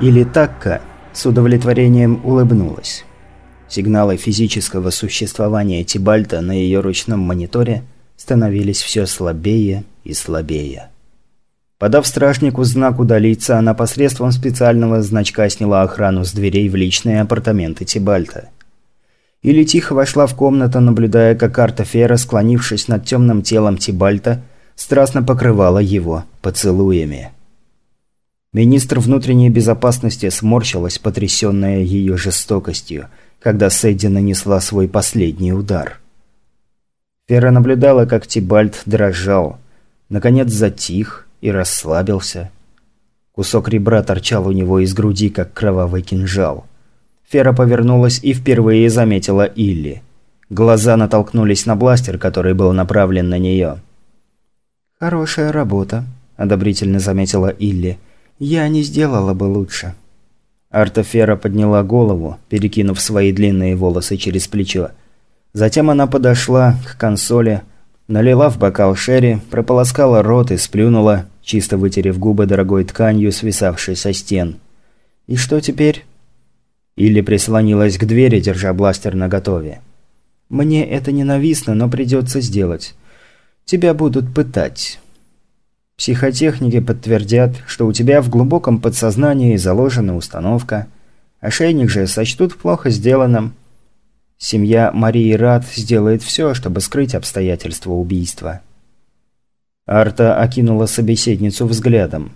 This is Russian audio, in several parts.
Или Такка с удовлетворением улыбнулась. Сигналы физического существования Тибальта на ее ручном мониторе становились все слабее и слабее. Подав стражнику знак удалиться, она посредством специального значка сняла охрану с дверей в личные апартаменты Тибальта. Или тихо вошла в комнату, наблюдая, как Арта Фера, склонившись над темным телом Тибальта, страстно покрывала его поцелуями. Министр внутренней безопасности сморщилась, потрясенная ее жестокостью, когда Сэдди нанесла свой последний удар. Фера наблюдала, как Тибальт дрожал, наконец затих и расслабился. Кусок ребра торчал у него из груди, как кровавый кинжал. Фера повернулась и впервые заметила Илли. Глаза натолкнулись на бластер, который был направлен на нее. «Хорошая работа», – одобрительно заметила Илли. «Я не сделала бы лучше». Артафера подняла голову, перекинув свои длинные волосы через плечо. Затем она подошла к консоли, налила в бокал шерри, прополоскала рот и сплюнула, чисто вытерев губы дорогой тканью, свисавшей со стен. «И что теперь?» Или прислонилась к двери, держа бластер наготове. «Мне это ненавистно, но придется сделать. Тебя будут пытать». Психотехники подтвердят, что у тебя в глубоком подсознании заложена установка. Ошейник же сочтут плохо сделанным. Семья Марии Рад сделает все, чтобы скрыть обстоятельства убийства. Арта окинула собеседницу взглядом.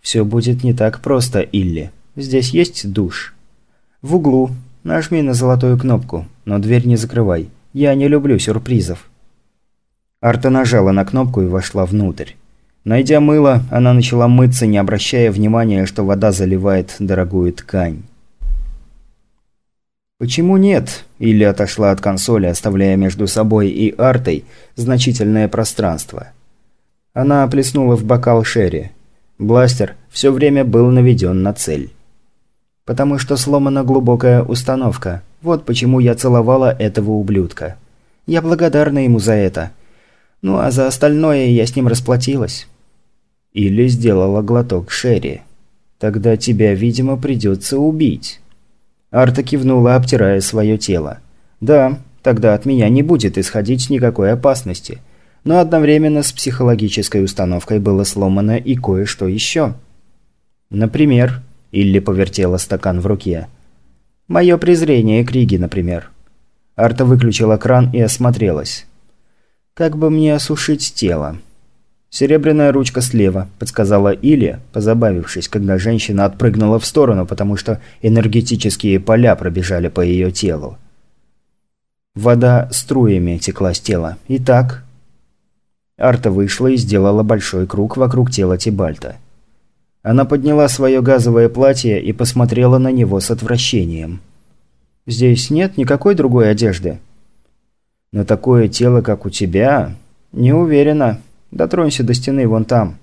«Все будет не так просто, Илли. Здесь есть душ». «В углу. Нажми на золотую кнопку, но дверь не закрывай. Я не люблю сюрпризов». Арта нажала на кнопку и вошла внутрь. Найдя мыло, она начала мыться, не обращая внимания, что вода заливает дорогую ткань. «Почему нет?» Или отошла от консоли, оставляя между собой и артой значительное пространство. Она плеснула в бокал Шерри. Бластер все время был наведен на цель. Потому что сломана глубокая установка. Вот почему я целовала этого ублюдка. Я благодарна ему за это. Ну а за остальное я с ним расплатилась. Или сделала глоток Шерри. Тогда тебя, видимо, придется убить. Арта кивнула, обтирая свое тело. Да, тогда от меня не будет исходить никакой опасности. Но одновременно с психологической установкой было сломано и кое-что еще. Например... Илли повертела стакан в руке. «Мое презрение к Риге, например». Арта выключила кран и осмотрелась. «Как бы мне осушить тело?» «Серебряная ручка слева», – подсказала Илли, позабавившись, когда женщина отпрыгнула в сторону, потому что энергетические поля пробежали по ее телу. Вода струями текла с тела. Итак... Арта вышла и сделала большой круг вокруг тела Тибальта. Она подняла свое газовое платье и посмотрела на него с отвращением. «Здесь нет никакой другой одежды». «На такое тело, как у тебя?» «Не уверена. Дотронься до стены вон там».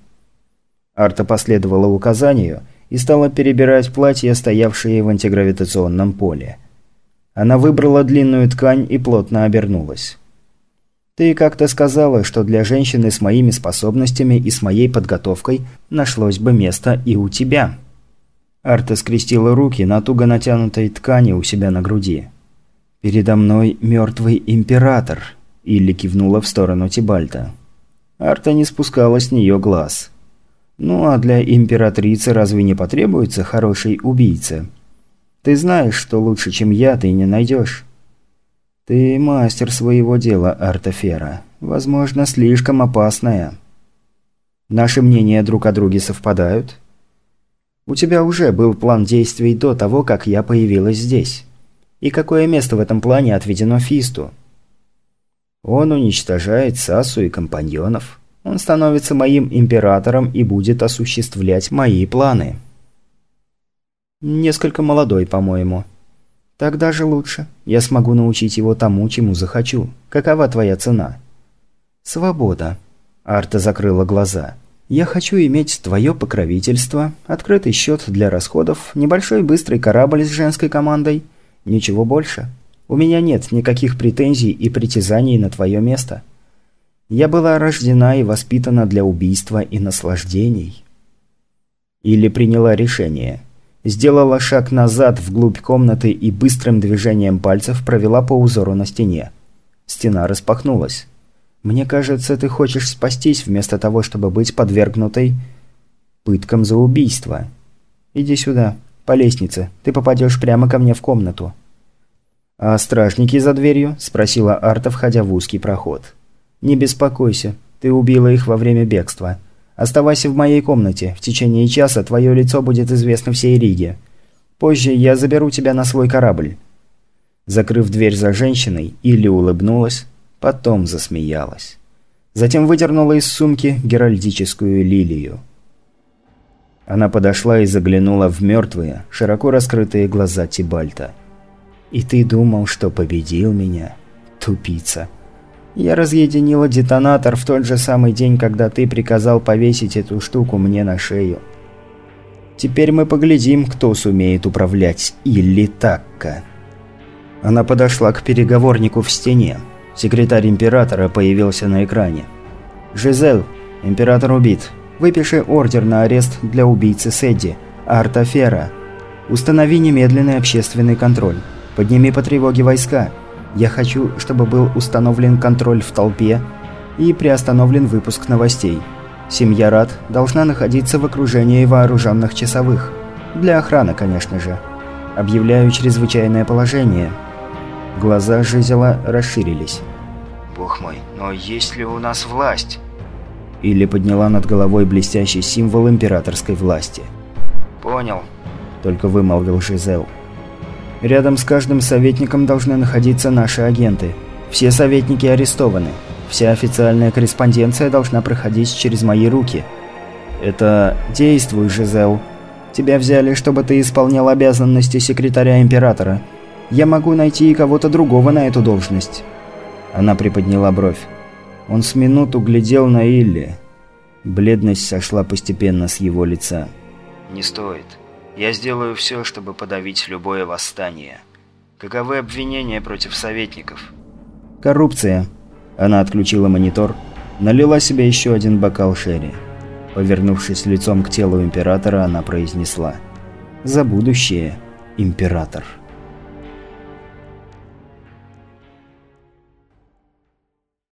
Арта последовала указанию и стала перебирать платья, стоявшие в антигравитационном поле. Она выбрала длинную ткань и плотно обернулась. Ты как-то сказала, что для женщины с моими способностями и с моей подготовкой нашлось бы место и у тебя». Арта скрестила руки на туго натянутой ткани у себя на груди. «Передо мной мертвый император», – Илли кивнула в сторону Тибальта. Арта не спускала с нее глаз. «Ну а для императрицы разве не потребуется хороший убийца? Ты знаешь, что лучше, чем я, ты не найдешь». «Ты мастер своего дела, Артефера. Возможно, слишком опасная. Наши мнения друг о друге совпадают?» «У тебя уже был план действий до того, как я появилась здесь. И какое место в этом плане отведено Фисту?» «Он уничтожает Сасу и компаньонов. Он становится моим императором и будет осуществлять мои планы». «Несколько молодой, по-моему». «Так даже лучше. Я смогу научить его тому, чему захочу. Какова твоя цена?» «Свобода». Арта закрыла глаза. «Я хочу иметь твое покровительство, открытый счет для расходов, небольшой быстрый корабль с женской командой. Ничего больше. У меня нет никаких претензий и притязаний на твое место. Я была рождена и воспитана для убийства и наслаждений». Или приняла решение – Сделала шаг назад вглубь комнаты и быстрым движением пальцев провела по узору на стене. Стена распахнулась. «Мне кажется, ты хочешь спастись вместо того, чтобы быть подвергнутой пыткам за убийство. Иди сюда, по лестнице. Ты попадешь прямо ко мне в комнату». «А стражники за дверью?» – спросила Арта, входя в узкий проход. «Не беспокойся, ты убила их во время бегства. Оставайся в моей комнате. В течение часа твое лицо будет известно всей Риге. Позже я заберу тебя на свой корабль». Закрыв дверь за женщиной, Илли улыбнулась, потом засмеялась. Затем выдернула из сумки геральдическую лилию. Она подошла и заглянула в мертвые, широко раскрытые глаза Тибальта. «И ты думал, что победил меня? Тупица!» Я разъединила детонатор в тот же самый день, когда ты приказал повесить эту штуку мне на шею. Теперь мы поглядим, кто сумеет управлять Илли Такка. Она подошла к переговорнику в стене. Секретарь Императора появился на экране. «Жизель, Император убит. Выпиши ордер на арест для убийцы Сэдди, Артафера. Установи немедленный общественный контроль. Подними по тревоге войска. Я хочу, чтобы был установлен контроль в толпе и приостановлен выпуск новостей. Семья Рад должна находиться в окружении вооруженных часовых. Для охраны, конечно же. Объявляю чрезвычайное положение. Глаза Жизела расширились. «Бог мой, но есть ли у нас власть?» Или подняла над головой блестящий символ императорской власти. «Понял», – только вымолвил Жизел. Рядом с каждым советником должны находиться наши агенты. Все советники арестованы. Вся официальная корреспонденция должна проходить через мои руки. Это действуй, Жизел. Тебя взяли, чтобы ты исполнял обязанности секретаря Императора. Я могу найти и кого-то другого на эту должность». Она приподняла бровь. Он с минуту глядел на Илли. Бледность сошла постепенно с его лица. «Не стоит. Я сделаю все, чтобы подавить любое восстание. Каковы обвинения против советников? Коррупция. Она отключила монитор, налила себе еще один бокал шерри. Повернувшись лицом к телу императора, она произнесла «За будущее, император».